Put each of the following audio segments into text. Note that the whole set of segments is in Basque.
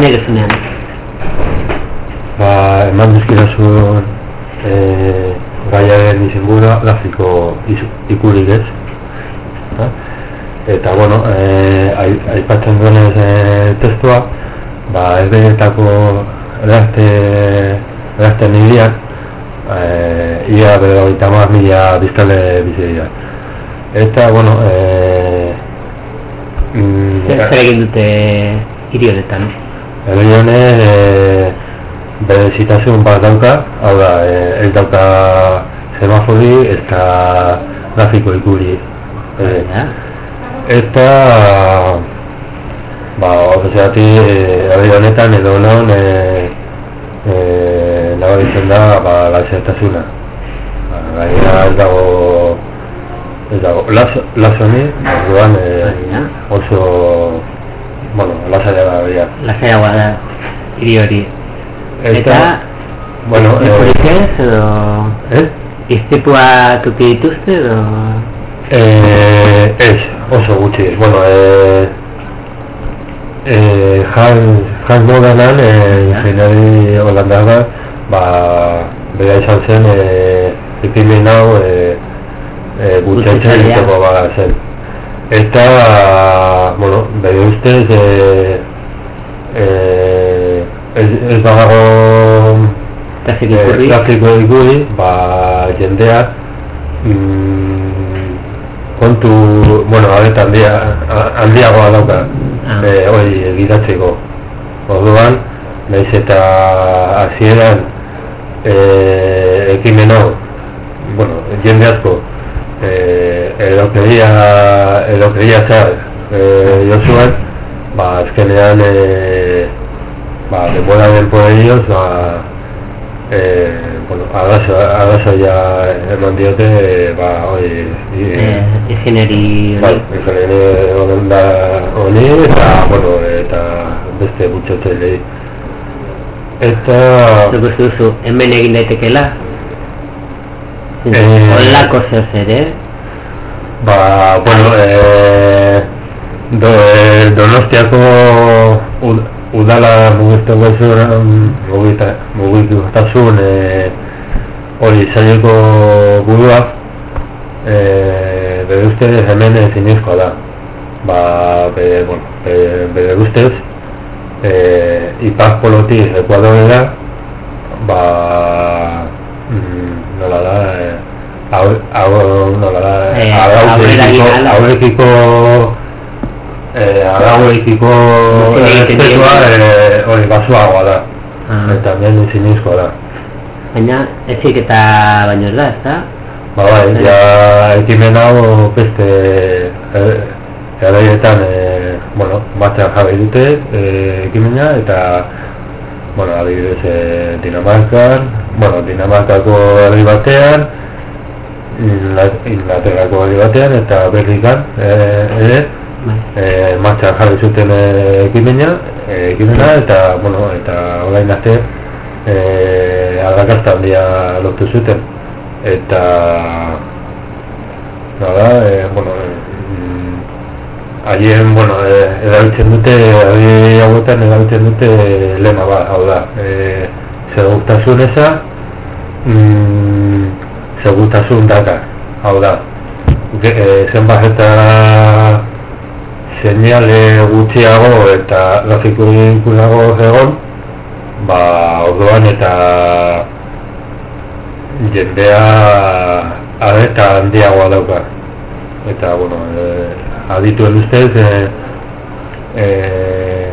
Nire zunean. Ba, eman dizkidazun e, gaiaren izenbura grafiko ikurik ez. Ha? Eta, bueno, e, aipatzen duenez e, testua, ba, ez behetako erazte, erazte nidiak, e, ia bero mila biztale bizi dira. Eta, bueno, e, mm, zer egin dute hiri honetan? Hiri honet, e, bere zitazioen bat dauka, hau da, e, ez dauka semafori eta grafiko ikuri. E, eta, ba, ofizioati, e, honetan edo non, e, e, nabaritzen da, ba, laizertasuna. Ba, gaina ez dago, ez dago, laso ni, orduan, e, oso, bueno, lasaiago da, bera. Lasaiago da, hiri hori. Eta, bueno, eh, ez, edo... Eh? Iztipua tuki dituzte, edo... Eh, ez, oso gutxi, bueno, eh... Eh, Hans, Hans Modernan, eh, ingeniari holandar ba, bera izan zen, eh, ekimen hau, eh, eh, gutxetzen egiteko ba zen. Eta, bueno, bere ustez, eh, eh, ez, ez badago trafiko ikuri, ba, jendeak mm, kontu, bueno, abetan handia, handiagoa dauka, ah. e, hori egidatzeko. Orduan, nahiz eta hasieran e, ekimen hau, bueno, jende asko, e, edokeria, edokeria zar, e, jozuan, ba, azkenean, e, ba, denbora den poderioz, ba, eh, bueno, ya eman diote, ba, oi, eh, ingeneri bai, ingeneri honen da honi, eta, bueno, eta beste gutxote lehi. Eta... Zuk uste duzu, hemen egin daitekela? Eh, Olako zer, eh? Ba, bueno, eh, do, eh, donostiako udala mugitzen gaizuran mugitutasun e, hori zaileko burua e, bere ustez hemen zinezkoa da. Ba, bere, bueno, bere, bere ustez e, ipaz polotik ekuadorera ba mm, nola da e, hau, hau, nola da e, haurekiko eh arauekiko errespetua eh hori basuagoa da. Ah. Eta hemen zinizkoa da. Baina etzik eta baino ez da, ezta? Ba bai, ja ekimen hau beste eraietan eh, eh, bueno, batzean jabe dute eh, ekimena eta bueno, adibidez eh, Dinamarkan, bueno, Dinamarkako herri batean Inglaterrako herri batean eta Berlikan eh, ere eh marcha jarri zuten eh, ekimena, eh, ekimena eta bueno, eta orain arte eh aldakarta handia lortu zuten. Eta nada, eh, bueno, Aien, mm, bueno, eh, erabiltzen dute, ari hauetan erabiltzen dute lema ba, hau da, eh, segurtasun eza, mm, segurtasun daka, hau da, e, zenbat eta seinale gutxiago eta grafiko ikunago egon ba orduan eta jendea areta handiagoa dauka. Eta bueno eh, adituen ustez eh, eh,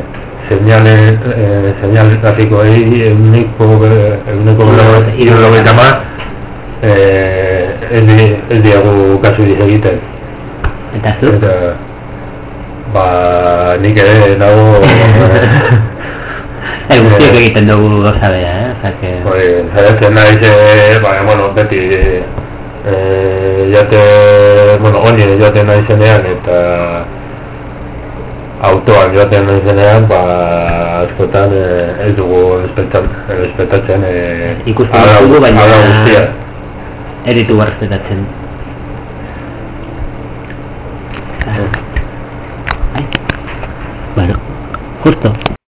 seinale eh, seinale grafiko eguneko eguneko irurogeta ma eh, ez diagu kasu egiten eta zu? ba, nik ere nago... El guztiak egiten dugu goza bea, eh? Osa que... Hori, zaitzen nahi ze, ba, bueno, beti... Eh, jate, bueno, oine jate nahi zenean eta... Autoan joaten nahi zenean, ba, askotan eh, ez dugu espetatzen... Eh, Ikusten dugu, baina... edit work deduction claro. Ay. bueno justo